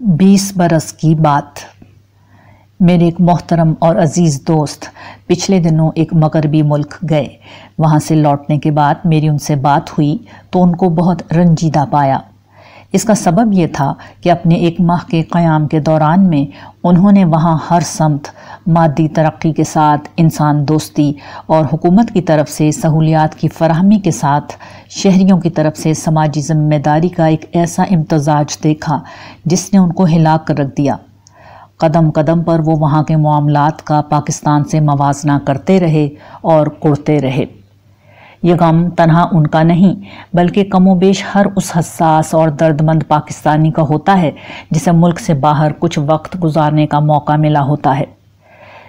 بیس برس کی بات۔ میرے ایک محترم اور عزیز دوست، پچھلے دنوں ایک مغربی ملک گئے۔ وہاں سے لوٹنے کے بعد میری ان سے بات ہوئی تو ان کو بہت رنجیدہ پایا۔ اس کا سبب یہ تھا کہ اپنے ایک ماہ کے قیام کے دوران میں انہوں نے وہاں ہر سمت، مادی ترقی کے ساتھ، انسان دوستی اور حکومت کی طرف سے سہولیات کی فراہمی کے ساتھ شہریوں کی طرف سے سماجی ذمہ داری کا ایک ایسا امتزاج دیکھا جس نے ان کو ہلا کر رکھ دیا۔ قدم قدم پر وہ وہاں کے معاملات کا پاکستان سے موازنہ کرتے رہے اور کڑتے رہے۔ یہ غم تنہا ان کا نہیں، بلکہ کم و بیش ہر اس حساس اور درد مند پاکستانی کا ہوتا ہے جسے ملک سے باہر کچھ وقت گزارنے کا موقع ملا ہوتا ہے۔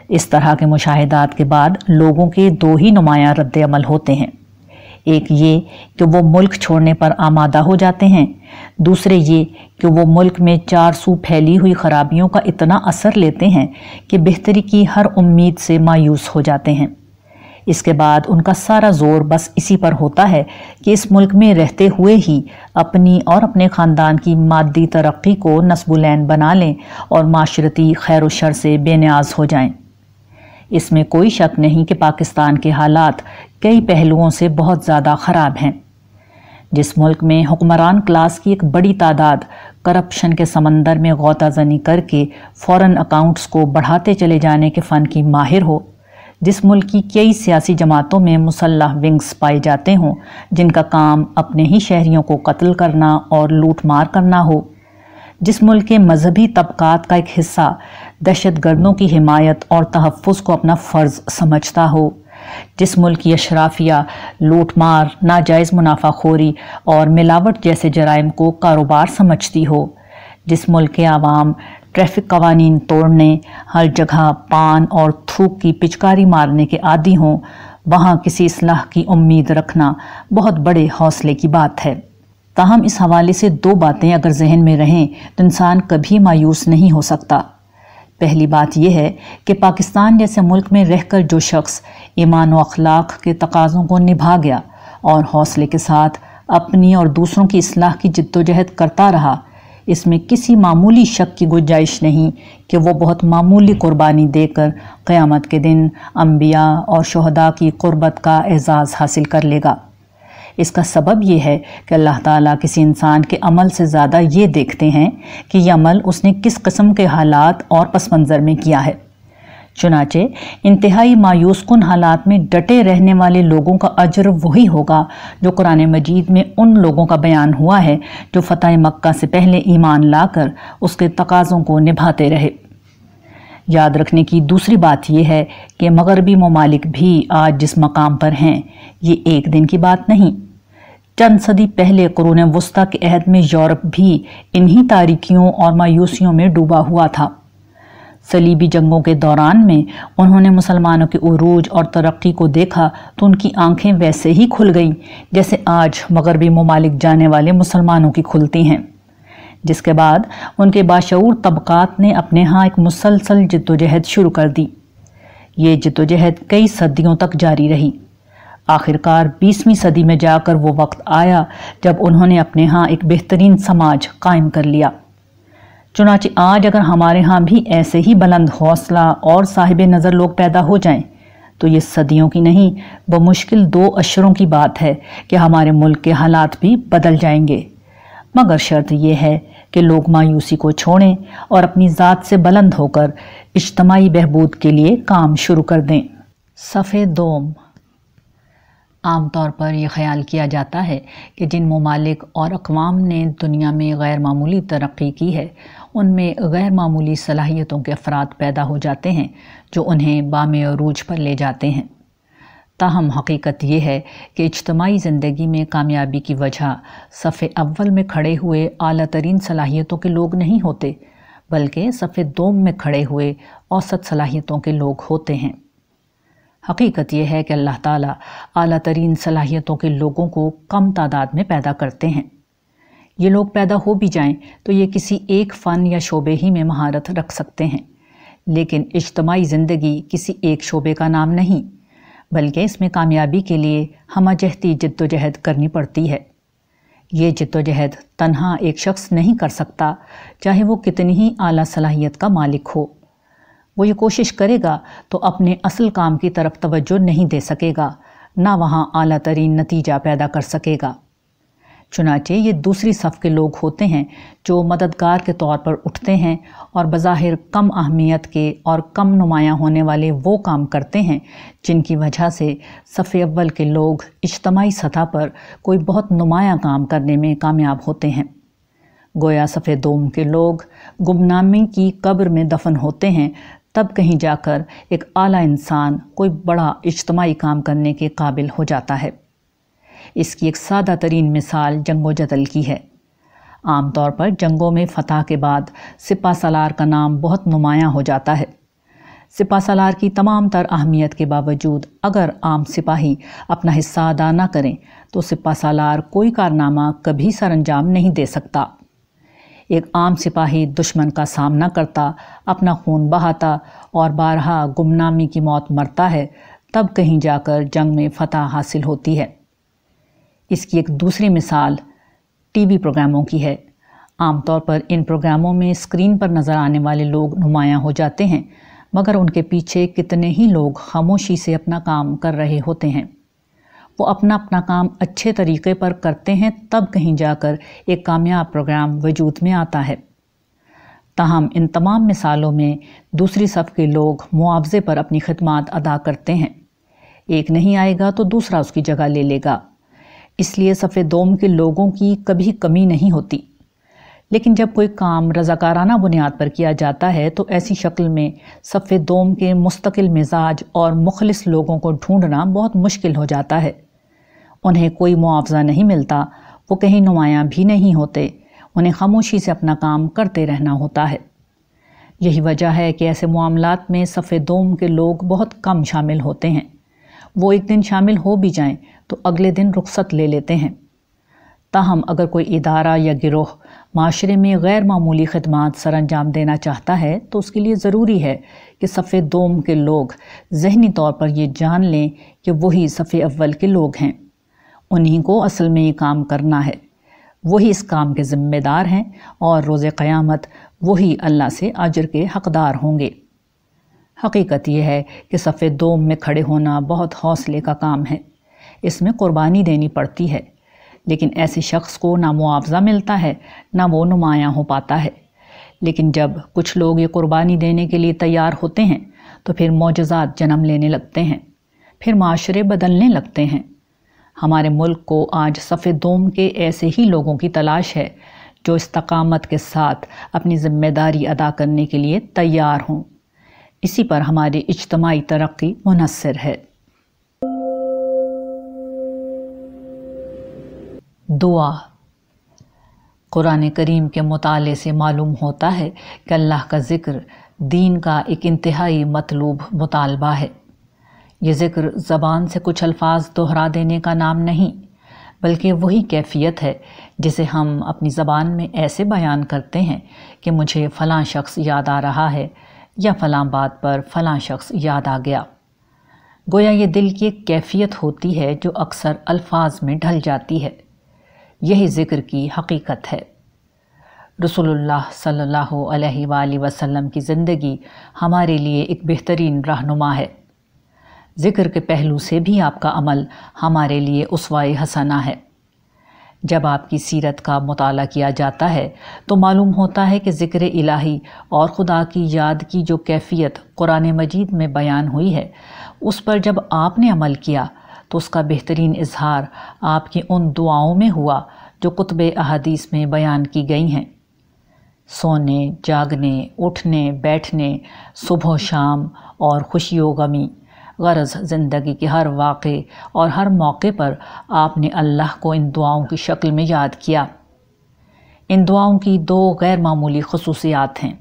اس طرح کے مشاہدات کے بعد لوگوں کے دو ہی نمایاں رد عمل ہوتے ہیں۔ ایک یہ کہ وہ ملک چھوڑنے پر آمادہ ہو جاتے ہیں، دوسرے یہ کہ وہ ملک میں چار سو پھیلی ہوئی خرابیوں کا اتنا اثر لیتے ہیں کہ بہتری کی ہر امید سے مایوس ہو جاتے ہیں۔ اس کے بعد ان کا سارا زور بس اسی پر ہوتا ہے کہ اس ملک میں رہتے ہوئے ہی اپنی اور اپنے خاندان کی مادی ترقی کو نصب العین بنا لیں اور معاشرتی خیر و شر سے بے نیاز ہو جائیں۔ اس میں کوئی شک نہیں کہ پاکستان کے حالات کئی پہلوؤں سے بہت زیادہ خراب ہیں۔ جس ملک میں حکمران کلاس کی ایک بڑی تعداد کرپشن کے سمندر میں غوطہ زنی کر کے فورن اکاؤنٹس کو بڑھاتے چلے جانے کے فن کی ماہر ہو جس ملک کی کئی سیاسی جماعتوں میں مسلح ونگز پائے جاتے ہوں، جن کا کام اپنے ہی شہریوں کو قتل کرنا اور لوٹ مار کرنا ہو۔ جس ملک کے مذہبی طبقات کا ایک حصہ دہشت گردوں کی حمایت اور تحفظ کو اپنا فرض سمجھتا ہو۔ جس ملک کی اشرافیہ لوٹ مار، ناجائز منافع خوری اور ملاوٹ جیسے جرائم کو کاروبار سمجھتی ہو۔ جس ملک کے عوام ٹریفک قوانین توڑنے، ہر جگہ پان اور تھوک کی پچکاری مارنے کے عادی ہوں، وہاں کسی اصلاح کی امید رکھنا بہت بڑے حوصلے کی بات ہے۔ تاہم، اس حوالے سے دو باتیں اگر ذہن میں رہیں تو انسان کبھی مایوس نہیں ہو سکتا۔ پہلی بات یہ ہے کہ پاکستان جیسے ملک میں رہ کر جو شخص ایمان و اخلاق کے تقاضوں کو نبھا گیا اور حوصلے کے ساتھ اپنی اور دوسروں کی اصلاح کی جد و جہد کرتا رہا اس میں کسی معمولی شک کی گنجائش نہیں کہ وہ بہت معمولی قربانی دے کر قیامت کے دن انبیاء اور شہداء کی قربت کا اعزاز حاصل کر لے گا۔ اس کا سبب یہ ہے کہ اللہ تعالیٰ کسی انسان کے عمل سے زیادہ یہ دیکھتے ہیں کہ یہ عمل اس نے کس قسم کے حالات اور پس منظر میں کیا ہے۔ چنانچہ انتہائی مایوس کن حالات میں ڈٹے رہنے والے لوگوں کا اجر وہی ہوگا جو قرآن مجید میں ان لوگوں کا بیان ہوا ہے جو فتح مکہ سے پہلے ایمان لا کر اس کے تقاضوں کو نبھاتے رہے۔ یاد رکھنے کی دوسری بات یہ ہے کہ مغربی ممالک بھی آج جس مقام پر ہیں، یہ ایک دن کی بات نہیں۔ چند صدی پہلے قرون وسطی کے عہد میں یورپ بھی انہی تاریکیوں اور مایوسیوں میں ڈوبا ہوا تھا۔ صلیبی جنگوں کے دوران میں انہوں نے مسلمانوں کے عروج اور ترقی کو دیکھا تو ان کی آنکھیں ویسے ہی کھل گئیں، جیسے آج مغربی ممالک جانے والے مسلمانوں کی کھلتی ہیں۔ جس کے بعد ان کے باشعور طبقات نے اپنے ہاں ایک مسلسل جد و جہد شروع کر دی۔ یہ جد و جہد کئی صدیوں تک جاری رہی۔ آخرکار بیسویں صدی میں جا کر وہ وقت آیا جب انہوں نے اپنے ہاں ایک بہترین سماج قائم کر لیا۔ چنانچہ آج اگر ہمارے ہاں بھی ایسے ہی بلند حوصلہ اور صاحب نظر لوگ پیدا ہو جائیں، تو یہ صدیوں کی نہیں، بمشکل دو اشروں کی بات ہے کہ ہمارے ملک کے حالات بھی بدل جائیں گے۔ مگر شرط یہ ہے کہ لوگ مایوسی کو چھوڑیں اور اپنی ذات سے بلند ہو کر اجتماعی بہبود کے لیے کام شروع کر دیں۔ صفحے دوم۔ عام طور پر یہ خیال کیا جاتا ہے کہ جن ممالک اور اقوام نے دنیا میں غیر معمولی ترقی کی ہے ان میں غیر معمولی صلاحیتوں کے افراد پیدا ہو جاتے ہیں جو انہیں بام عروج پر لے جاتے ہیں۔ تاہم، حقیقت یہ ہے کہ اجتماعی زندگی میں کامیابی کی وجہ صف اول میں کھڑے ہوئے اعلیٰ ترین صلاحیتوں کے لوگ نہیں ہوتے، بلکہ صف دوم میں کھڑے ہوئے اوسط صلاحیتوں کے لوگ ہوتے ہیں۔ حقیقت یہ ہے کہ اللہ تعالیٰ اعلیٰ ترین صلاحیتوں کے لوگوں کو کم تعداد میں پیدا کرتے ہیں۔ یہ لوگ پیدا ہو بھی جائیں تو یہ کسی ایک فن یا شعبے ہی میں مہارت رکھ سکتے ہیں۔ لیکن اجتماعی زندگی کسی ایک شعبے کا نام نہیں، بلکہ اس میں کامیابی کے لیے ہمہ جہتی جد و جہد کرنی پڑتی ہے۔ یہ جد و جہد تنہا ایک شخص نہیں کر سکتا چاہے وہ کتنی ہی اعلیٰ صلاحیت کا مالک ہو۔ وہ یہ کوشش کرے گا تو اپنے اصل کام کی طرف توجہ نہیں دے سکے گا، نہ وہاں اعلیٰ ترین نتیجہ پیدا کر سکے گا۔ چنانچہ یہ دوسری صف کے لوگ ہوتے ہیں جو مددگار کے طور پر اٹھتے ہیں اور بظاہر کم اہمیت کے اور کم نمایاں ہونے والے وہ کام کرتے ہیں جن کی وجہ سے صف اول کے لوگ اجتماعی سطح پر کوئی بہت نمایاں کام کرنے میں کامیاب ہوتے ہیں۔ گویا صف دوم کے لوگ گمنامی کی قبر میں دفن ہوتے ہیں، تب کہیں جا کر ایک اعلیٰ انسان کوئی بڑا اجتماعی کام کرنے کے قابل ہو جاتا ہے۔ اس کی ایک سادہ ترین مثال جنگ و جدل کی ہے۔ عام طور پر جنگوں میں فتح کے بعد سپا سالار کا نام بہت نمایاں ہو جاتا ہے۔ سپا سالار کی تمام تر اہمیت کے باوجود اگر عام سپاہی اپنا حصہ ادا نہ کریں، تو سپا سالار کوئی کارنامہ کبھی سر انجام نہیں دے سکتا۔ ایک عام سپاہی دشمن کا سامنا کرتا، اپنا خون بہاتا اور بارہا گمنامی کی موت مرتا ہے، تب کہیں جا کر جنگ میں فتح حاصل ہوتی ہے۔ اس کی ایک دوسری مثال ٹی وی پروگراموں کی ہے۔ عام طور پر ان پروگراموں میں اسکرین پر نظر آنے والے لوگ نمایاں ہو جاتے ہیں، مگر ان کے پیچھے کتنے ہی لوگ خاموشی سے اپنا کام کر رہے ہوتے ہیں۔ وہ اپنا اپنا کام اچھے طریقے پر کرتے ہیں، تب کہیں جا کر ایک کامیاب پروگرام وجود میں آتا ہے۔ تاہم، ان تمام مثالوں میں دوسری صف کے لوگ معاوضے پر اپنی خدمات ادا کرتے ہیں۔ ایک نہیں آئے گا تو دوسرا اس کی جگہ لے لے گا۔ اس لیے صف دوم کے لوگوں کی کبھی کمی نہیں ہوتی۔ لیکن جب کوئی کام رضاکارانہ بنیاد پر کیا جاتا ہے، تو ایسی شکل میں صف دوم کے مستقل مزاج اور مخلص لوگوں کو ڈھونڈنا بہت مشکل ہو جاتا ہے۔ انہیں کوئی معاوضہ نہیں ملتا، وہ کہیں نمایاں بھی نہیں ہوتے۔ انہیں خاموشی سے اپنا کام کرتے رہنا ہوتا ہے۔ یہی وجہ ہے کہ ایسے معاملات میں صف دوم کے لوگ بہت کم شامل ہوتے ہیں۔ وہ ایک دن شامل ہو بھی جائیں تو اگلے دن رخصت لے لیتے ہیں۔ تاہم، اگر کوئی ادارہ یا گروہ معاشرے میں غیر معمولی خدمات سر انجام دینا چاہتا ہے تو اس کے لیے ضروری ہے کہ صف دوم کے لوگ ذہنی طور پر یہ جان لیں کہ وہی صف اول کے لوگ ہیں۔ انہی کو اصل میں یہ کام کرنا ہے۔ وہی اس کام کے ذمہ دار ہیں اور روز قیامت وہی اللہ سے اجر کے حقدار ہوں گے۔ حقیقت یہ ہے کہ صف دوم میں کھڑے ہونا بہت حوصلے کا کام ہے۔ اس میں قربانی دینی پڑتی ہے، لیکن ایسے شخص کو نہ معاوضہ ملتا ہے، نہ وہ نمایاں ہو پاتا ہے۔ لیکن جب کچھ لوگ یہ قربانی دینے کے لیے تیار ہوتے ہیں، تو پھر معجزات جنم لینے لگتے ہیں، پھر معاشرے بدلنے لگتے ہیں۔ ہمارے ملک کو آج صف دوم کے ایسے ہی لوگوں کی تلاش ہے جو استقامت کے ساتھ اپنی ذمہ داری ادا کرنے کے لیے تیار ہوں۔ اسی پر ہماری اجتماعی ترقی منحصر ہے۔ دعا۔ قرآن کریم کے مطالعے سے معلوم ہوتا ہے کہ اللہ کا ذکر دین کا ایک انتہائی مطلوب مطالبہ ہے۔ یہ ذکر زبان سے کچھ الفاظ دہرا دینے کا نام نہیں، بلکہ وہی کیفیت ہے جسے ہم اپنی زبان میں ایسے بیان کرتے ہیں کہ مجھے فلاں شخص یاد آ رہا ہے۔ یا فلاں بات پر فلاں شخص یاد آ گیا۔ گویا یہ دل کی ایک کیفیت ہوتی ہے جو اکثر الفاظ میں ڈھل جاتی ہے۔ یہی ذکر کی حقیقت ہے۔ رسول اللہ صلی اللہ علیہ وآلہ وسلم کی زندگی ہمارے لیے ایک بہترین رہنما ہے۔ ذکر کے پہلو سے بھی آپ کا عمل ہمارے لیے اسوائے حسنہ ہے۔ جب آپ کی سیرت کا مطالعہ کیا جاتا ہے تو معلوم ہوتا ہے کہ ذکر الہی اور خدا کی یاد کی جو کیفیت قرآن مجید میں بیان ہوئی ہے، اس پر جب آپ نے عمل کیا تو اس کا بہترین اظہار آپ کی ان دعاؤں میں ہوا جو قطب احادیث میں بیان کی گئی ہیں۔ سونے، جاگنے، اٹھنے، بیٹھنے، صبح و شام اور خوشی و غمی۔ غرض زندگی کے ہر واقع اور ہر موقع پر آپ نے اللہ کو ان دعاؤں کی شکل میں یاد کیا۔ ان دعاؤں کی دو غیر معمولی خصوصیات ہیں۔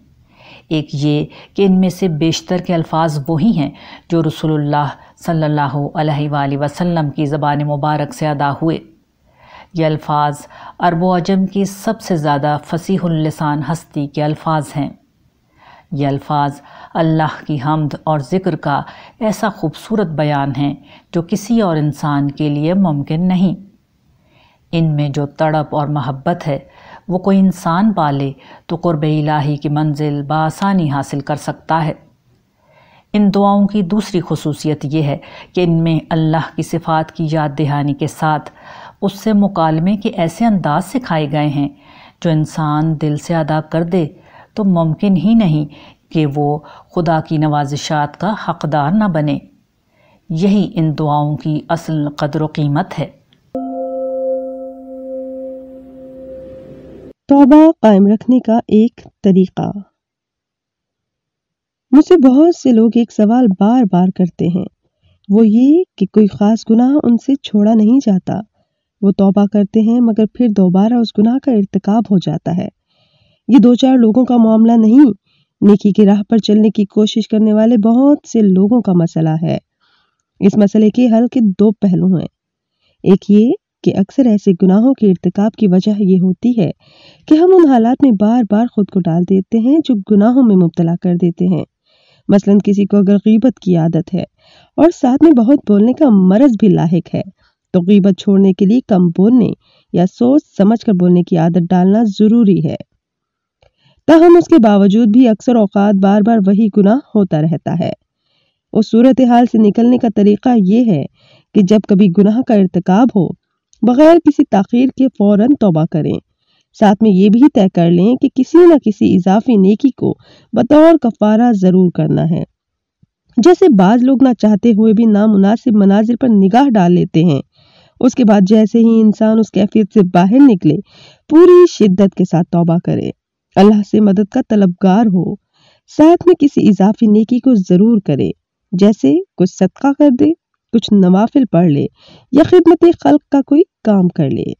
ایک یہ کہ ان میں سے بیشتر کے الفاظ وہی ہیں جو رسول اللہ صلی اللہ علیہ وآلہ وسلم کی زبان مبارک سے ادا ہوئے۔ یہ الفاظ عرب و عجم کی سب سے زیادہ فصیح اللسان ہستی کے الفاظ ہیں۔ یہ الفاظ اللہ کی حمد اور ذکر کا ایسا خوبصورت بیان ہیں جو کسی اور انسان کے لیے ممکن نہیں۔ ان میں جو تڑپ اور محبت ہے، وہ کوئی انسان پالے تو قرب الہی کی منزل بآسانی حاصل کر سکتا ہے۔ ان دعاؤں کی دوسری خصوصیت یہ ہے کہ ان میں اللہ کی صفات کی یاد دہانی کے ساتھ اس سے مکالمے کے ایسے انداز سکھائے گئے ہیں جو انسان دل سے ادا کر دے تو ممکن ہی نہیں کہ وہ خدا کی نوازشات کا حقدار نہ بنے۔ یہی ان دعاؤں کی اصل قدر و قیمت ہے۔ توبہ قائم رکھنے کا ایک طریقہ۔ مجھ سے بہت سے لوگ ایک سوال بار بار کرتے ہیں۔ وہ یہ کہ کوئی خاص گناہ ان سے چھوڑا نہیں جاتا۔ وہ توبہ کرتے ہیں مگر پھر دوبارہ اس گناہ کا ارتکاب ہو جاتا ہے۔ یہ دو چار لوگوں کا معاملہ نہیں۔ نیکی کی راہ پر چلنے کی کوشش کرنے والے بہت سے لوگوں کا مسئلہ ہے۔ اس مسئلے کے حل کے دو پہلو ہیں۔ ایک یہ کہ اکثر ایسے گناہوں کے ارتکاب کی وجہ یہ ہوتی ہے کہ ہم ان حالات میں بار بار خود کو ڈال دیتے ہیں جو گناہوں میں مبتلا کر دیتے ہیں۔ مثلا کسی کو اگر غیبت کی عادت ہے اور ساتھ میں بہت بولنے کا مرض بھی لاحق ہے، تو غیبت چھوڑنے کے لیے کم بولنے یا سوچ سمجھ کر بولنے کی عادت ڈالنا ضروری ہے۔ تاہم، اس کے باوجود بھی اکثر اوقات بار بار وہی گناہ ہوتا رہتا ہے۔ اس صورتحال سے نکلنے کا طریقہ یہ ہے کہ جب کبھی گناہ کا ارتکاب ہو، بغیر کسی تاخیر کے فوراً توبہ کریں۔ ساتھ میں یہ بھی طے کر لیں کہ کسی نہ کسی اضافی نیکی کو بطور کفارہ ضرور کرنا ہے۔ جیسے بعض لوگ نہ چاہتے ہوئے بھی نامناسب مناظر پر نگاہ ڈال لیتے ہیں۔ اس کے بعد جیسے ہی انسان اس کیفیت سے باہر نکلے، پوری شدت کے ساتھ توبہ کرے۔ اللہ سے مدد کا طلبگار ہو۔ ساتھ میں کسی اضافی نیکی کو ضرور کرے، جیسے کچھ صدقہ کر دے، کچھ نوافل پڑھ لے، یا خدمت خلق کا کوئی کام کر لے۔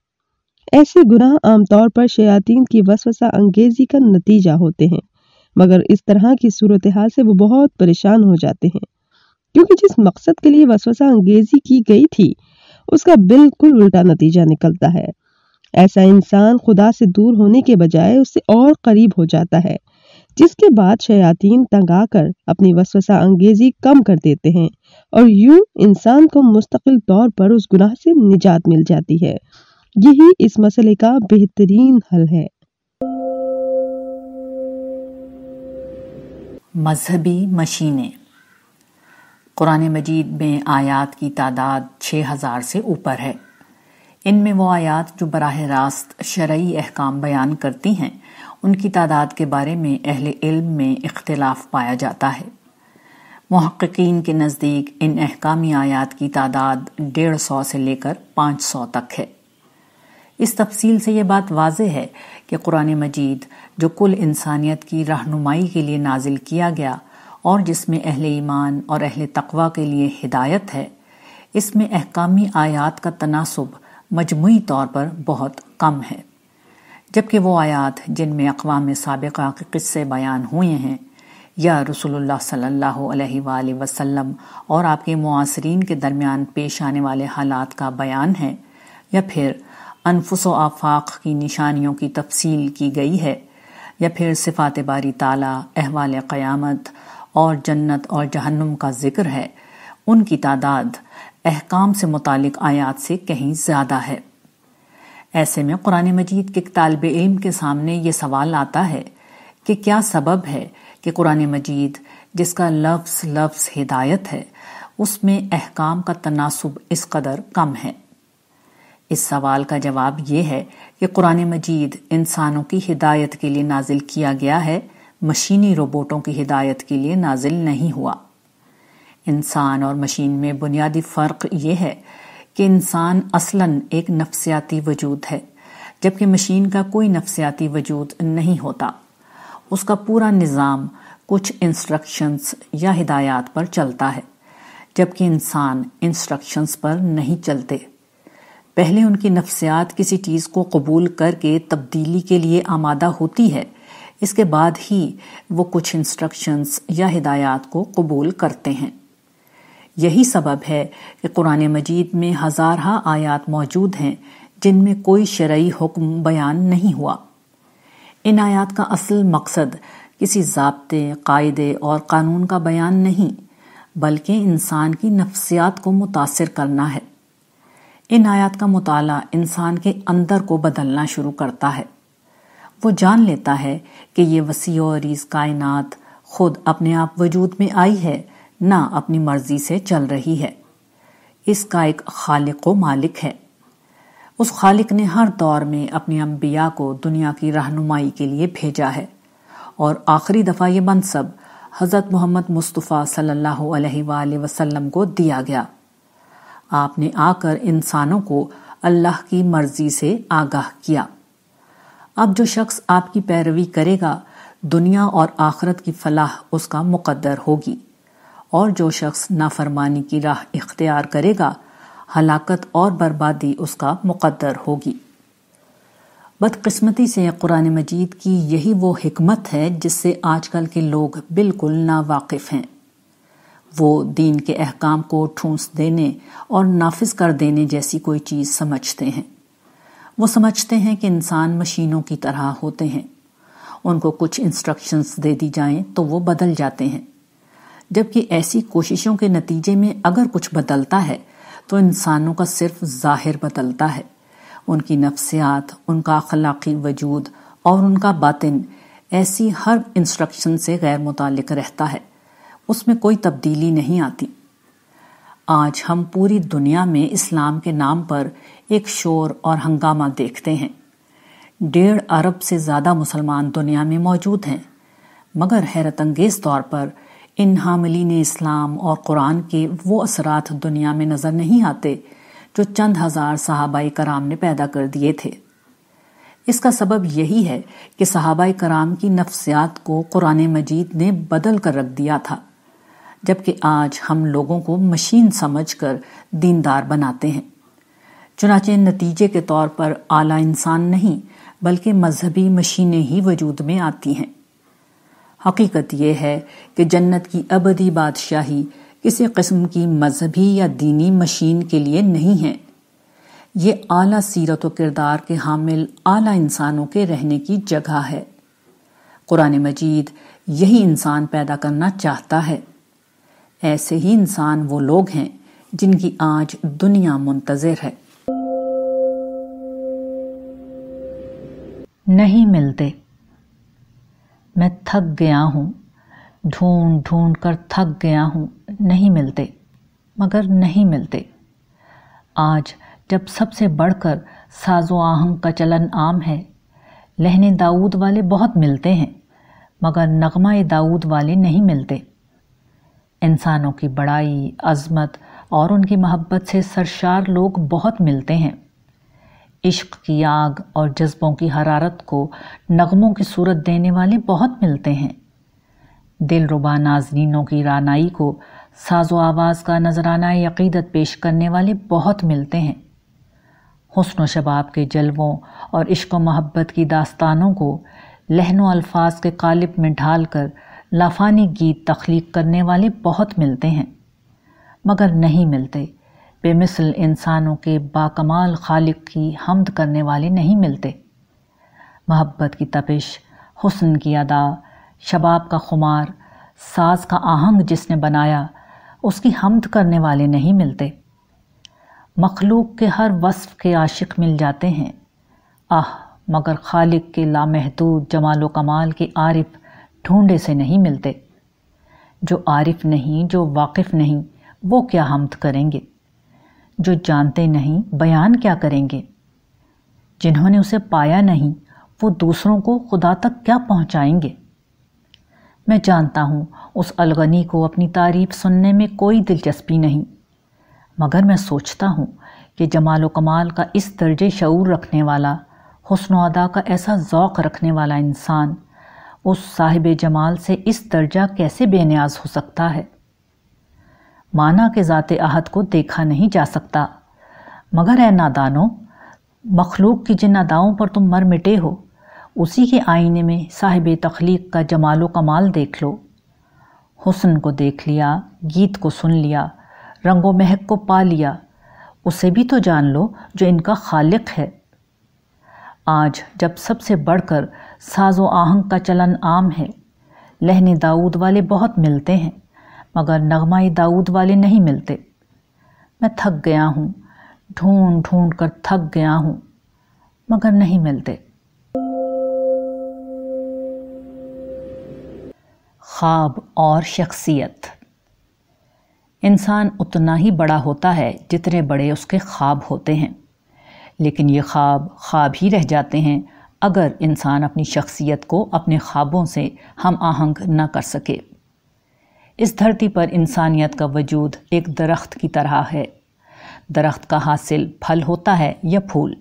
ایسے گناہ عام طور پر شیاطین کی وسوسہ انگیزی کا نتیجہ ہوتے ہیں، مگر اس طرح کی صورتحال سے وہ بہت پریشان ہو جاتے ہیں۔ کیونکہ جس مقصد کے لیے وسوسہ انگیزی کی گئی تھی، اس کا بالکل الٹا نتیجہ نکلتا ہے۔ ایسا انسان خدا سے دور ہونے کے بجائے اس سے اور قریب ہو جاتا ہے، جس کے بعد شیاطین تنگ آ کر اپنی وسوسہ انگیزی کم کر دیتے ہیں اور یوں انسان کو مستقل طور پر اس گناہ سے نجات مل جاتی ہے۔ یہی اس مسئلے کا بہترین حل ہے۔ مذہبی مشینیں۔ قرآن مجید میں آیات کی تعداد چھ ہزار سے اوپر ہے۔ ان میں وہ آیات جو براہ راست شرعی احکام بیان کرتی ہیں، ان کی تعداد کے بارے میں اہل علم میں اختلاف پایا جاتا ہے۔ محققین کے نزدیک ان احکامی آیات کی تعداد ڈیڑھ سو سے لے کر پانچ سو تک ہے۔ اس تفصیل سے یہ بات واضح ہے کہ قرآن مجید جو کل انسانیت کی رہنمائی کے لیے نازل کیا گیا اور جس میں اہل ایمان اور اہل تقوی کے لیے ہدایت ہے، اس میں احکامی آیات کا تناسب مجموعی طور پر بہت کم ہے۔ جبکہ وہ آیات جن میں اقوام سابقہ کے قصے بیان ہوئے ہیں، یا رسول اللہ صلی اللہ علیہ وآلہ وسلم اور آپ کے معاصرین کے درمیان پیش آنے والے حالات کا بیان ہے، یا پھر انفس و آفاق کی نشانیوں کی تفصیل کی گئی ہے، یا پھر صفات باری تعالیٰ، احوال قیامت اور جنت اور جہنم کا ذکر ہے، ان کی تعداد احکام سے متعلق آیات سے کہیں زیادہ ہے۔ ایسے میں قرآن مجید کے طالب علم کے سامنے یہ سوال آتا ہے کہ کیا سبب ہے کہ قرآن مجید جس کا لفظ لفظ ہدایت ہے، اس میں احکام کا تناسب اس قدر کم ہے؟ اس سوال کا جواب یہ ہے کہ قرآن مجید انسانوں کی ہدایت کے لیے نازل کیا گیا ہے، مشینی روبوٹوں کی ہدایت کے لیے نازل نہیں ہوا۔ انسان اور مشین میں بنیادی فرق یہ ہے کہ انسان اصلاً ایک نفسیاتی وجود ہے، جبکہ مشین کا کوئی نفسیاتی وجود نہیں ہوتا۔ اس کا پورا نظام کچھ انسٹرکشنز یا ہدایات پر چلتا ہے، جبکہ انسان انسٹرکشنز پر نہیں چلتے۔ پہلے ان کی نفسیات کسی چیز کو قبول کر کے تبدیلی کے لیے آمادہ ہوتی ہے، اس کے بعد ہی وہ کچھ انسٹرکشنز یا ہدایات کو قبول کرتے ہیں۔ یہی سبب ہے کہ قرآن مجید میں ہزارہ آیات موجود ہیں جن میں کوئی شرعی حکم بیان نہیں ہوا۔ ان آیات کا اصل مقصد کسی ضابطے، قاعدے اور قانون کا بیان نہیں، بلکہ انسان کی نفسیات کو متاثر کرنا ہے۔ ان آیات کا مطالعہ انسان کے اندر کو بدلنا شروع کرتا ہے۔ وہ جان لیتا ہے کہ یہ وسیع و عریض کائنات خود اپنے آپ وجود میں آئی ہے نہ اپنی مرضی سے چل رہی ہے۔ اس کا ایک خالق و مالک ہے۔ اس خالق نے ہر دور میں اپنی انبیاء کو دنیا کی رہنمائی کے لیے بھیجا ہے۔ اور آخری دفعہ یہ منصب حضرت محمد مصطفیٰ صلی اللہ علیہ وآلہ وسلم کو دیا گیا۔ آپ نے آ کر انسانوں کو اللہ کی مرضی سے آگاہ کیا۔ اب جو شخص آپ کی پیروی کرے گا، دنیا اور آخرت کی فلاح اس کا مقدر ہوگی۔ اور جو شخص نافرمانی کی راہ اختیار کرے گا، ہلاکت اور بربادی اس کا مقدر ہوگی۔ بدقسمتی سے قرآن مجید کی یہی وہ حکمت ہے جس سے آج کل کے لوگ بالکل نا واقف ہیں۔ وہ دین کے احکام کو ٹھونس دینے اور نافذ کر دینے جیسی کوئی چیز سمجھتے ہیں۔ وہ سمجھتے ہیں کہ انسان مشینوں کی طرح ہوتے ہیں۔ ان کو کچھ انسٹرکشنز دے دی جائیں تو وہ بدل جاتے ہیں۔ جبکہ ایسی کوششوں کے نتیجے میں اگر کچھ بدلتا ہے، تو انسانوں کا صرف ظاہر بدلتا ہے۔ ان کی نفسیات، ان کا اخلاقی وجود اور ان کا باطن ایسی ہر انسٹرکشن سے غیر متعلق رہتا ہے۔ اس میں کوئی تبدیلی نہیں آتی۔ آج ہم پوری دنیا میں اسلام کے نام پر ایک شور اور ہنگامہ دیکھتے ہیں۔ ڈیڑھ ارب سے زیادہ مسلمان دنیا میں موجود ہیں۔ مگر حیرت انگیز طور پر ان حاملین اسلام اور قرآن کے وہ اثرات دنیا میں نظر نہیں آتے جو چند ہزار صحابہ کرام نے پیدا کر دیے تھے۔ اس کا سبب یہی ہے کہ صحابہ کرام کی نفسیات کو قرآن مجید نے بدل کر رکھ دیا تھا، جبکہ آج ہم لوگوں کو مشین سمجھ کر دیندار بناتے ہیں۔ چنانچہ نتیجے کے طور پر اعلی انسان نہیں، بلکہ مذہبی مشینیں ہی وجود میں آتی ہیں۔ حقیقت یہ ہے کہ جنت کی ابدی بادشاہی کسی قسم کی مذہبی یا دینی مشین کے لیے نہیں ہے۔ یہ اعلیٰ سیرت و کردار کے حامل اعلیٰ انسانوں کے رہنے کی جگہ ہے۔ قرآن مجید یہی انسان پیدا کرنا چاہتا ہے۔ ایسے ہی انسان وہ لوگ ہیں جن کی آج دنیا منتظر ہے۔ نہیں ملتے۔ میں تھک گیا ہوں، ڈھونڈ ڈھونڈ کر تھک گیا ہوں، نہیں ملتے۔ مگر نہیں ملتے۔ آج جب سب سے بڑھ کر ساز و آہنگ کا چلن عام ہے، لہن داود والے بہت ملتے ہیں، مگر نغمہ داود والے نہیں ملتے۔ انسانوں کی بڑائی، عظمت اور ان کی محبت سے سرشار لوگ بہت ملتے ہیں۔ عشق کی آگ اور جذبوں کی حرارت کو نغموں کی صورت دینے والے بہت ملتے ہیں۔ دل ربا ناظرینوں کی رانائی کو ساز و آواز کا نذرانہ عقیدت پیش کرنے والے بہت ملتے ہیں۔ حسن و شباب کے جلووں اور عشق و محبت کی داستانوں کو لہن و الفاظ کے قالب میں ڈھال کر لافانی گیت تخلیق کرنے والے بہت ملتے ہیں۔ مگر نہیں ملتے۔ بے مثل انسانوں کے باکمال خالق کی حمد کرنے والے نہیں ملتے۔ محبت کی تپش، حسن کی ادا، شباب کا خمار، ساز کا آہنگ جس نے بنایا، اس کی حمد کرنے والے نہیں ملتے۔ مخلوق کے ہر وصف کے عاشق مل جاتے ہیں۔ آہ، مگر خالق کے لامحدود جمال و کمال کے عارف ڈھونڈے سے نہیں ملتے۔ جو عارف نہیں، جو واقف نہیں، وہ کیا حمد کریں گے؟ جو جانتے نہیں بیان کیا کریں گے۔ جنہوں نے اسے پایا نہیں، وہ دوسروں کو خدا تک کیا پہنچائیں گے؟ میں جانتا ہوں اس الغنی کو اپنی تعریف سننے میں کوئی دلچسپی نہیں، مگر میں سوچتا ہوں کہ جمال و کمال کا اس درجے شعور رکھنے والا، حسن و ادا کا ایسا ذوق رکھنے والا انسان اس صاحب جمال سے اس درجہ کیسے بے نیاز ہو سکتا ہے؟ مانا کے ذات عہد کو دیکھا نہیں جا سکتا۔ مگر اے نادانو مخلوق کی جن اداؤں پر تم مر مٹے ہو، اسی کے آئینے میں صاحب تخلیق کا جمال و کمال دیکھ لو۔ حسن کو دیکھ لیا، گیت کو سن لیا، رنگ و مہک کو پا لیا، اسے بھی تو جان لو جو ان کا خالق ہے۔ آج جب سب سے بڑھ کر ساز و آہنگ کا چلن عام ہے، لہن داود والے بہت ملتے ہیں۔ مگر نغمہ داود والے نہیں ملتے۔ میں تھک گیا ہوں، ڈھونڈ ڈھونڈ کر تھک گیا ہوں، مگر نہیں ملتے۔ خواب اور شخصیت۔ انسان اتنا ہی بڑا ہوتا ہے جتنے بڑے اس کے خواب ہوتے ہیں۔ لیکن یہ خواب خواب ہی رہ جاتے ہیں اگر انسان اپنی شخصیت کو اپنے خوابوں سے ہم آہنگ نہ کر سکے۔ اس دھرتی پر انسانیت کا وجود ایک درخت کی طرح ہے۔ درخت کا حاصل پھل ہوتا ہے یا پھول۔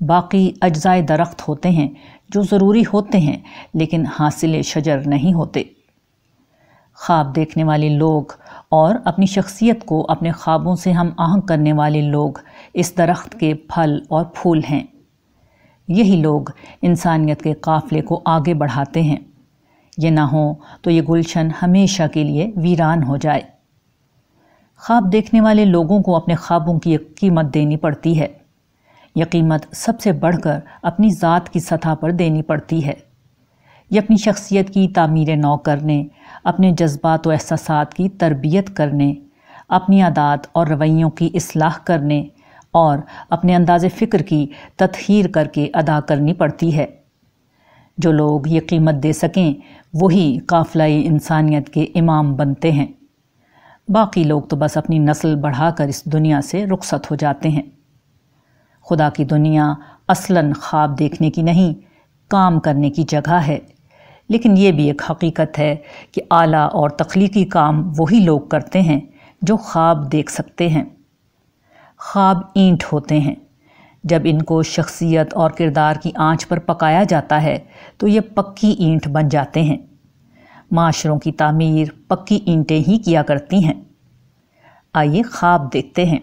باقی اجزائے درخت ہوتے ہیں جو ضروری ہوتے ہیں، لیکن حاصل شجر نہیں ہوتے۔ خواب دیکھنے والے لوگ اور اپنی شخصیت کو اپنے خوابوں سے ہم آہنگ کرنے والے لوگ اس درخت کے پھل اور پھول ہیں۔ یہی لوگ انسانیت کے قافلے کو آگے بڑھاتے ہیں۔ یہ نہ ہو تو یہ گلشن ہمیشہ کے لیے ویران ہو جائے۔ خواب دیکھنے والے لوگوں کو اپنے خوابوں کی ایک قیمت دینی پڑتی ہے۔ یہ قیمت سب سے بڑھ کر اپنی ذات کی سطح پر دینی پڑتی ہے۔ یہ اپنی شخصیت کی تعمیر نو کرنے، اپنے جذبات و احساسات کی تربیت کرنے، اپنی عادات اور رویوں کی اصلاح کرنے اور اپنے انداز فکر کی تطہیر کر کے ادا کرنی پڑتی ہے۔ جو لوگ یہ قیمت دے سکیں، وہی قافلہ انسانیت کے امام بنتے ہیں۔ باقی لوگ تو بس اپنی نسل بڑھا کر اس دنیا سے رخصت ہو جاتے ہیں۔ خدا کی دنیا اصلاً خواب دیکھنے کی نہیں، کام کرنے کی جگہ ہے۔ لیکن یہ بھی ایک حقیقت ہے کہ اعلیٰ اور تخلیقی کام وہی لوگ کرتے ہیں جو خواب دیکھ سکتے ہیں۔ خواب اینٹ ہوتے ہیں۔ جب ان کو شخصیت اور کردار کی آنچ پر پکایا جاتا ہے، تو یہ پکی اینٹ بن جاتے ہیں۔ معاشروں کی تعمیر پکی اینٹیں ہی کیا کرتی ہیں۔ آئیے خواب دیکھتے ہیں۔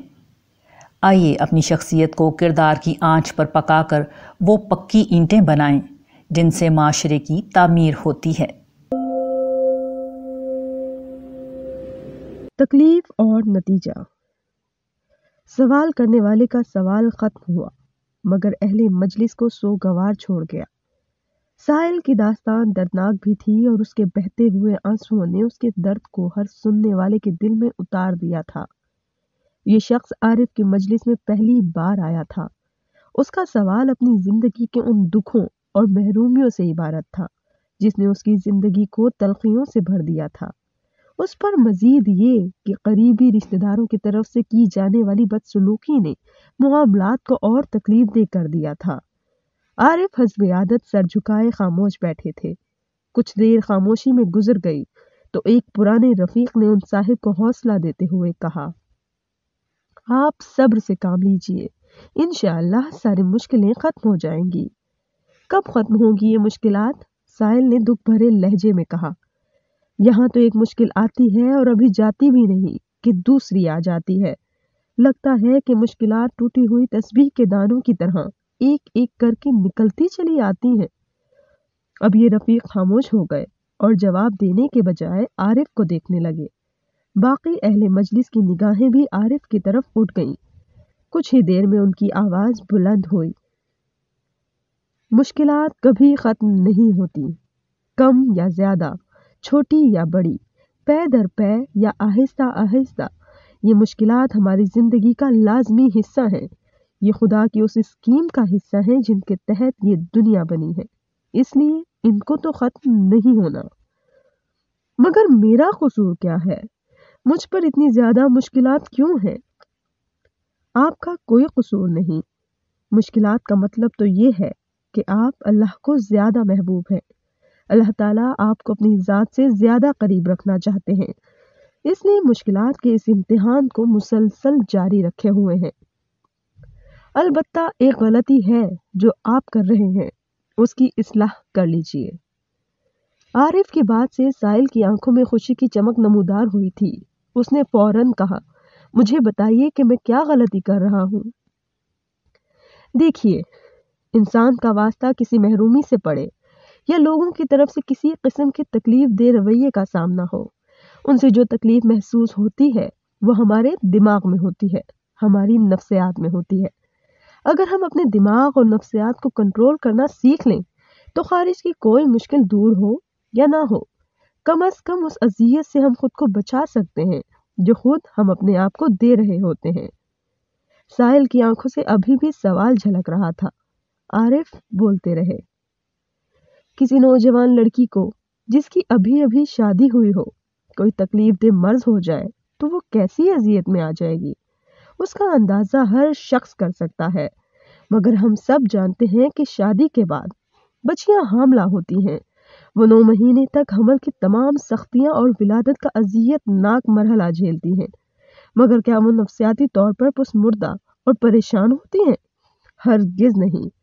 آئیے اپنی شخصیت کو کردار کی آنچ پر پکا کر وہ پکی اینٹیں بنائیں، جن سے معاشرے کی تعمیر ہوتی ہے۔ تکلیف اور نتیجہ۔ سوال کرنے والے کا سوال ختم ہوا، مگر اہل مجلس کو سو گوار چھوڑ گیا۔ ساحل کی داستان دردناک بھی تھی اور اس کے بہتے ہوئے آنسو نے اس کے درد کو ہر سننے والے کے دل میں اتار دیا تھا۔ یہ شخص عارف کے مجلس میں پہلی بار آیا تھا۔ اس کا سوال اپنی زندگی کے ان دکھوں اور محرومیوں سے عبارت تھا، جس نے اس کی زندگی کو تلخیوں سے بھر دیا تھا۔ اس پر مزید یہ کہ قریبی رشتہ داروں کی طرف سے کی جانے والی بدسلوکی نے معاملات کو اور تکلیف دے کر دیا تھا۔ عارف حسب عادت سر جھکائے خاموش بیٹھے تھے۔ کچھ دیر خاموشی میں گزر گئی تو ایک پرانے رفیق نے ان صاحب کو حوصلہ دیتے ہوئے کہا، آپ صبر سے کام لیجیے، انشاءاللہ ساری مشکلیں ختم ہو جائیں گی۔ کب ختم ہوگی یہ مشکلات؟ سائل نے دکھ بھرے لہجے میں کہا یہاں تو ایک مشکل آتی ہے اور ابھی جاتی بھی نہیں کہ دوسری آ جاتی ہے۔ لگتا ہے کہ مشکلات ٹوٹی ہوئی تسبیح کے دانوں کی طرح ایک ایک کر کے نکلتی چلی آتی ہیں۔ اب یہ رفیق خاموش ہو گئے اور جواب دینے کے بجائے عارف کو دیکھنے لگے۔ باقی اہل مجلس کی نگاہیں بھی عارف کی طرف اٹھ گئیں۔ کچھ ہی دیر میں ان کی آواز بلند ہوئی۔ مشکلات کبھی ختم نہیں ہوتی، کم یا زیادہ۔ چھوٹی یا بڑی، پے در پے یا آہستہ آہستہ، یہ مشکلات ہماری زندگی کا لازمی حصہ ہیں۔ یہ خدا کی اس اسکیم کا حصہ ہیں جن کے تحت یہ دنیا بنی ہے۔ اس لیے ان کو تو ختم نہیں ہونا۔ مگر میرا قصور کیا ہے؟ مجھ پر اتنی زیادہ مشکلات کیوں ہیں؟ آپ کا کوئی قصور نہیں۔ مشکلات کا مطلب تو یہ ہے کہ آپ اللہ کو زیادہ محبوب ہیں۔ اللہ تعالیٰ آپ کو اپنی ذات سے زیادہ قریب رکھنا چاہتے ہیں۔ اس لیے مشکلات کے اس امتحان کو مسلسل جاری رکھے ہوئے ہیں۔ البتہ ایک غلطی ہے جو آپ کر رہے ہیں۔ اس کی اصلاح کر لیجیے۔ عارف کی بات سے سائل کی آنکھوں میں خوشی کی چمک نمودار ہوئی تھی۔ اس نے فوراً کہا، مجھے بتائیے کہ میں کیا غلطی کر رہا ہوں۔ دیکھیے، انسان کا واسطہ کسی محرومی سے پڑے۔ یا لوگوں کی طرف سے کسی قسم کے تکلیف دہ رویے کا سامنا ہو۔ ان سے جو تکلیف محسوس ہوتی ہے، وہ ہمارے دماغ میں ہوتی ہے، ہماری نفسیات میں ہوتی ہے۔ اگر ہم اپنے دماغ اور نفسیات کو کنٹرول کرنا سیکھ لیں، تو خارج کی کوئی مشکل دور ہو یا نہ ہو۔ کم از کم اس اذیت سے ہم خود کو بچا سکتے ہیں، جو خود ہم اپنے آپ کو دے رہے ہوتے ہیں۔ ساحل کی آنکھوں سے ابھی بھی سوال جھلک رہا تھا۔ عارف بولتے رہے۔ کسی نوجوان لڑکی کو جس کی ابھی ابھی شادی ہوئی ہو، کوئی تکلیف دہ مرض ہو جائے تو وہ کیسی اذیت میں آ جائے گی؟ اس کا اندازہ ہر شخص کر سکتا ہے۔ مگر ہم سب جانتے ہیں کہ شادی کے بعد بچیاں حاملہ ہوتی ہیں۔ وہ نو مہینے تک حمل کی تمام سختیاں اور ولادت کا اذیت ناک مرحلہ جھیلتی ہیں۔ مگر کیا وہ نفسیاتی طور پر پس مردہ اور پریشان ہوتی ہیں؟ ہرگز نہیں۔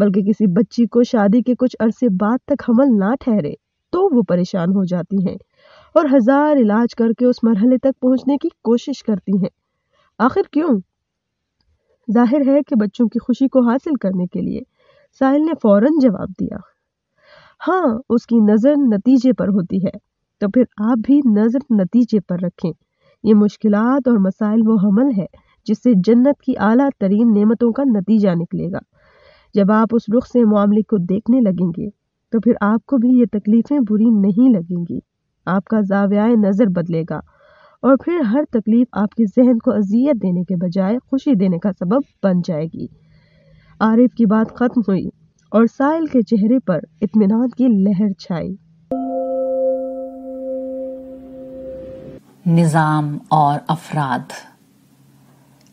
بلکہ کسی بچی کو شادی کے کچھ عرصے بعد تک حمل نہ ٹھہرے تو وہ پریشان ہو جاتی ہیں اور ہزار علاج کر کے اس مرحلے تک پہنچنے کی کوشش کرتی ہیں۔ آخر کیوں؟ ظاہر ہے کہ بچوں کی خوشی کو حاصل کرنے کے لیے ساحل نے فوراً جواب دیا۔ ہاں اس کی نظر نتیجے پر ہوتی ہے۔ تو پھر آپ بھی نظر نتیجے پر رکھیں۔ یہ مشکلات اور مسائل وہ حمل ہے جس سے جنت کی اعلیٰ ترین نعمتوں کا نتیجہ نکلے گا۔ جب آپ اس رخ سے معاملے کو دیکھنے لگیں گے، تو پھر آپ کو بھی یہ تکلیفیں بری نہیں لگیں گی۔ آپ کا زاویہ نظر بدلے گا اور پھر ہر تکلیف آپ کے ذہن کو اذیت دینے کے بجائے خوشی دینے کا سبب بن جائے گی۔ عارف کی بات ختم ہوئی اور سائل کے چہرے پر اطمینان کی لہر چھائی۔ نظام اور افراد۔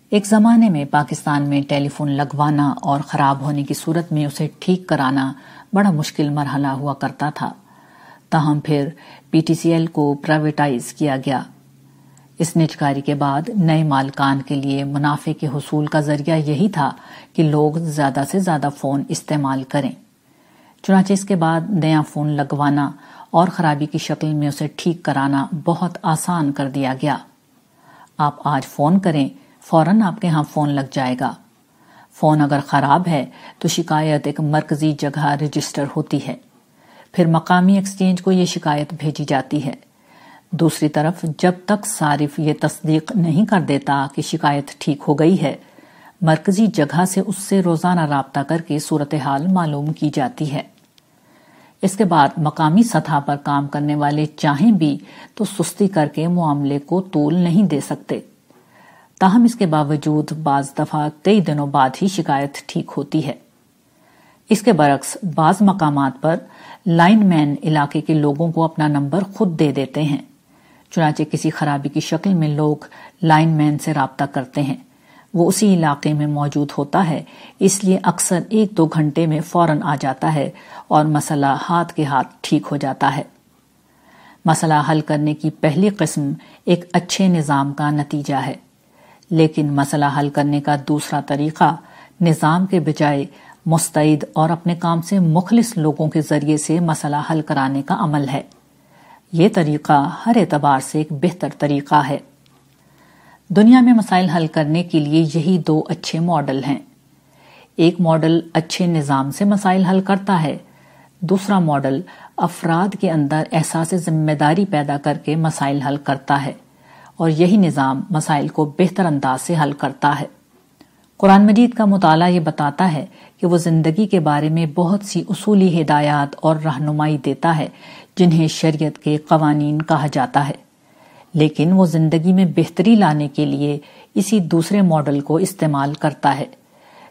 ایک زمانے میں پاکستان میں ٹیلی فون لگوانا اور خراب ہونے کی صورت میں اسے ٹھیک کرانا بڑا مشکل مرحلہ ہوا کرتا تھا۔ تاہم پھر پی ٹی سی ایل کو پرائیویٹائز کیا گیا۔ اس نجکاری کے بعد نئے مالکان کے لیے منافع کے حصول کا ذریعہ یہی تھا کہ لوگ زیادہ سے زیادہ فون استعمال کریں۔ چنانچہ اس کے بعد نیا فون لگوانا اور خرابی کی شکل میں اسے ٹھیک کرانا بہت آسان کر دیا گیا۔ آپ آج فون کریں فوراً آپ کے ہاں فون لگ جائے گا۔ فون اگر خراب ہے تو شکایت ایک مرکزی جگہ رجسٹر ہوتی ہے۔ پھر مقامی ایکسچینج کو یہ شکایت بھیجی جاتی ہے۔ دوسری طرف، جب تک صارف یہ تصدیق نہیں کر دیتا کہ شکایت ٹھیک ہو گئی ہے، مرکزی جگہ سے اس سے روزانہ رابطہ کر کے صورتحال معلوم کی جاتی ہے۔ اس کے بعد مقامی سطح پر کام کرنے والے چاہیں بھی تو سستی کر کے معاملے کو طول نہیں دے سکتے۔ تاہم اس کے باوجود بعض دفعہ کئی دنوں بعد ہی شکایت ٹھیک ہوتی ہے۔ اس کے برعکس بعض مقامات پر لائن مین علاقے کے لوگوں کو اپنا نمبر خود دے دیتے ہیں۔ چنانچہ کسی خرابی کی شکل میں لوگ لائن مین سے رابطہ کرتے ہیں۔ وہ اسی علاقے میں موجود ہوتا ہے، اس لیے اکثر ایک دو گھنٹے میں فوراً آ جاتا ہے اور مسئلہ ہاتھ کے ہاتھ ٹھیک ہو جاتا ہے۔ مسئلہ حل کرنے کی پہلی قسم ایک اچھے نظام کا نتیجہ ہے۔ لیکن مسئلہ حل کرنے کا دوسرا طریقہ نظام کے بجائے مستعد اور اپنے کام سے مخلص لوگوں کے ذریعے سے مسئلہ حل کرانے کا عمل ہے۔ یہ طریقہ ہر اعتبار سے ایک بہتر طریقہ ہے۔ دنیا میں مسائل حل کرنے کے لیے یہی دو اچھے ماڈل ہیں۔ ایک ماڈل اچھے نظام سے مسائل حل کرتا ہے، دوسرا ماڈل افراد کے اندر احساس ذمہ داری پیدا کر کے مسائل حل کرتا ہے۔ اور یہی نظام مسائل کو بہتر انداز سے حل کرتا ہے۔ قرآن مجید کا مطالعہ یہ بتاتا ہے کہ وہ زندگی کے بارے میں بہت سی اصولی ہدایات اور رہنمائی دیتا ہے، جنہیں شریعت کے قوانین کہا جاتا ہے۔ لیکن وہ زندگی میں بہتری لانے کے لیے اسی دوسرے ماڈل کو استعمال کرتا ہے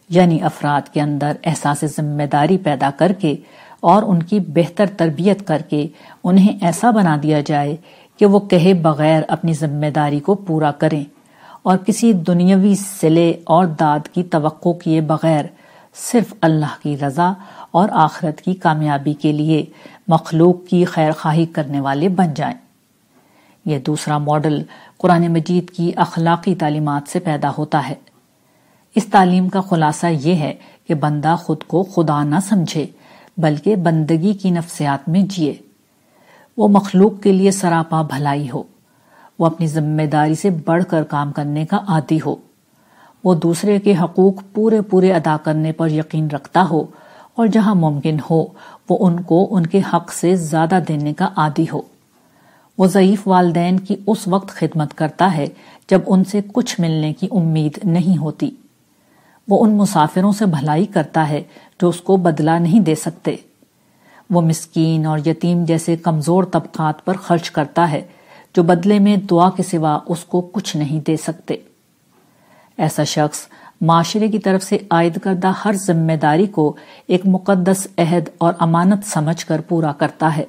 یعنی افراد کے اندر احساس ذمہ داری پیدا کر کے اور ان کی بہتر تربیت کر کے انہیں ایسا بنا دیا جائے کہ وہ کہے بغیر اپنی ذمہ داری کو پورا کریں اور کسی دنیاوی سلے اور داد کی توقع کیے بغیر صرف اللہ کی رضا اور آخرت کی کامیابی کے لیے مخلوق کی خیر خواہی کرنے والے بن جائیں۔ یہ دوسرا ماڈل قرآن مجید کی اخلاقی تعلیمات سے پیدا ہوتا ہے۔ اس تعلیم کا خلاصہ یہ ہے کہ بندہ خود کو خدا نہ سمجھے، بلکہ بندگی کی نفسیات میں جیے۔ وہ مخلوق کے لیے سراپا بھلائی ہو۔ وہ اپنی ذمہ داری سے بڑھ کر کام کرنے کا عادی ہو۔ وہ دوسرے کے حقوق پورے پورے ادا کرنے پر یقین رکھتا ہو اور جہاں ممکن ہو، وہ ان کو ان کے حق سے زیادہ دینے کا عادی ہو۔ وہ ضعیف والدین کی اس وقت خدمت کرتا ہے جب ان سے کچھ ملنے کی امید نہیں ہوتی۔ وہ ان مسافروں سے بھلائی کرتا ہے جو اس کو بدلہ نہیں دے سکتے۔ وہ مسکین اور یتیم جیسے کمزور طبقات پر خرچ کرتا ہے، جو بدلے میں دعا کے سوا اس کو کچھ نہیں دے سکتے۔ ایسا شخص معاشرے کی طرف سے عائد کردہ ہر ذمہ داری کو ایک مقدس عہد اور امانت سمجھ کر پورا کرتا ہے۔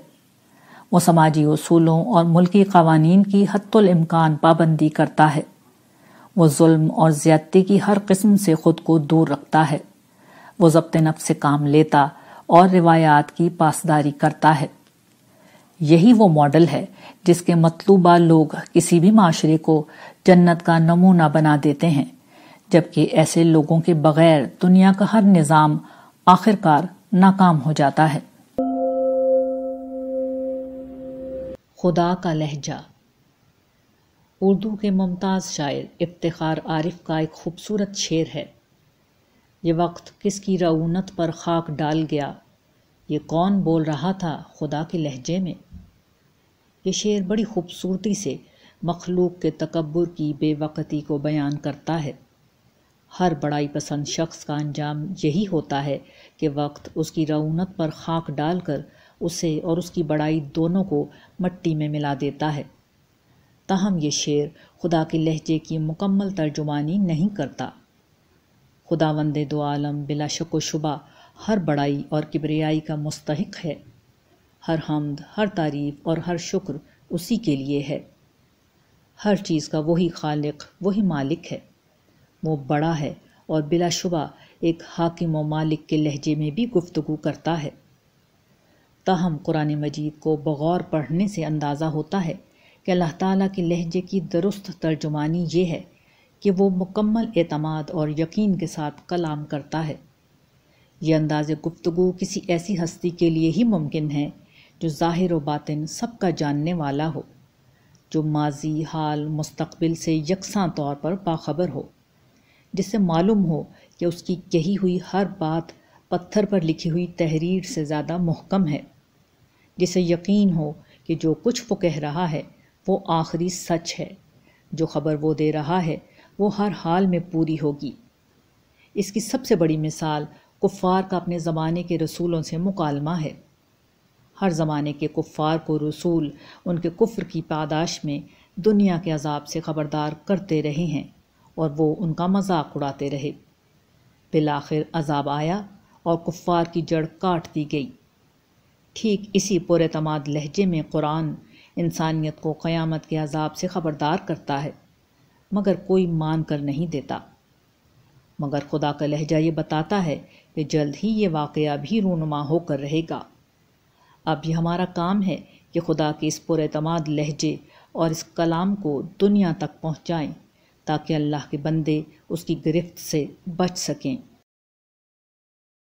وہ سماجی اصولوں اور ملکی قوانین کی حت الامکان پابندی کرتا ہے۔ وہ ظلم اور زیادتی کی ہر قسم سے خود کو دور رکھتا ہے۔ وہ ضبط نفس سے کام لیتا اور روایات کی پاسداری کرتا ہے۔ یہی وہ ماڈل ہے جس کے مطلوبہ لوگ کسی بھی معاشرے کو جنت کا نمونہ بنا دیتے ہیں، جبکہ ایسے لوگوں کے بغیر دنیا کا ہر نظام آخر کار ناکام ہو جاتا ہے۔ خدا کا لہجہ۔ اردو کے ممتاز شاعر افتخار عارف کا ایک خوبصورت شعر ہے۔ یہ وقت کس کی رعونت پر خاک ڈال گیا؟ یہ کون بول رہا تھا خدا کے لہجے میں؟ یہ شعر بڑی خوبصورتی سے مخلوق کے تکبر کی بے وقتی کو بیان کرتا ہے۔ ہر بڑائی پسند شخص کا انجام یہی ہوتا ہے کہ وقت اس کی رعونت پر خاک ڈال کر اسے اور اس کی بڑائی دونوں کو مٹی میں ملا دیتا ہے۔ تاہم یہ شعر خدا کے لہجے کی مکمل ترجمانی نہیں کرتا۔ خدا وند دو عالم بلا شک و شبہ ہر بڑائی اور کبریائی کا مستحق ہے۔ ہر حمد، ہر تعریف اور ہر شکر اسی کے لیے ہے۔ ہر چیز کا وہی خالق، وہی مالک ہے۔ وہ بڑا ہے اور بلا شبہ ایک حاکم و مالک کے لہجے میں بھی گفتگو کرتا ہے۔ تاہم قرآن مجید کو بغور پڑھنے سے اندازہ ہوتا ہے کہ اللہ تعالیٰ کے لہجے کی درست ترجمانی یہ ہے کہ وہ مکمل اعتماد اور یقین کے ساتھ کلام کرتا ہے۔ یہ انداز گفتگو کسی ایسی ہستی کے لیے ہی ممکن ہے جو ظاہر و باطن سب کا جاننے والا ہو، جو ماضی، حال، مستقبل سے یکساں طور پر باخبر ہو، جس سے معلوم ہو کہ اس کی کہی ہوئی ہر بات پتھر پر لکھی ہوئی تحریر سے زیادہ محکم ہے، جسے یقین ہو کہ جو کچھ وہ کہہ رہا ہے وہ آخری سچ ہے، جو خبر وہ دے رہا ہے وہ ہر حال میں پوری ہوگی۔ اس کی سب سے بڑی مثال کفار کا اپنے زمانے کے رسولوں سے مکالمہ ہے۔ ہر زمانے کے کفار کو رسول ان کے کفر کی پاداش میں دنیا کے عذاب سے خبردار کرتے رہے ہیں اور وہ ان کا مذاق اڑاتے رہے۔ بالآخر عذاب آیا اور کفار کی جڑ کاٹ دی گئی۔ ٹھیک اسی پر اعتماد لہجے میں قرآن انسانیت کو قیامت کے عذاب سے خبردار کرتا ہے۔ مگر کوئی مان کر نہیں دیتا۔ مگر خدا کا لہجہ یہ بتاتا ہے کہ جلد ہی یہ واقعہ بھی رونما ہو کر رہے گا۔ اب یہ ہمارا کام ہے کہ خدا کے اس پر اعتماد لہجے اور اس کلام کو دنیا تک پہنچائیں تاکہ اللہ کے بندے اس کی گرفت سے بچ سکیں۔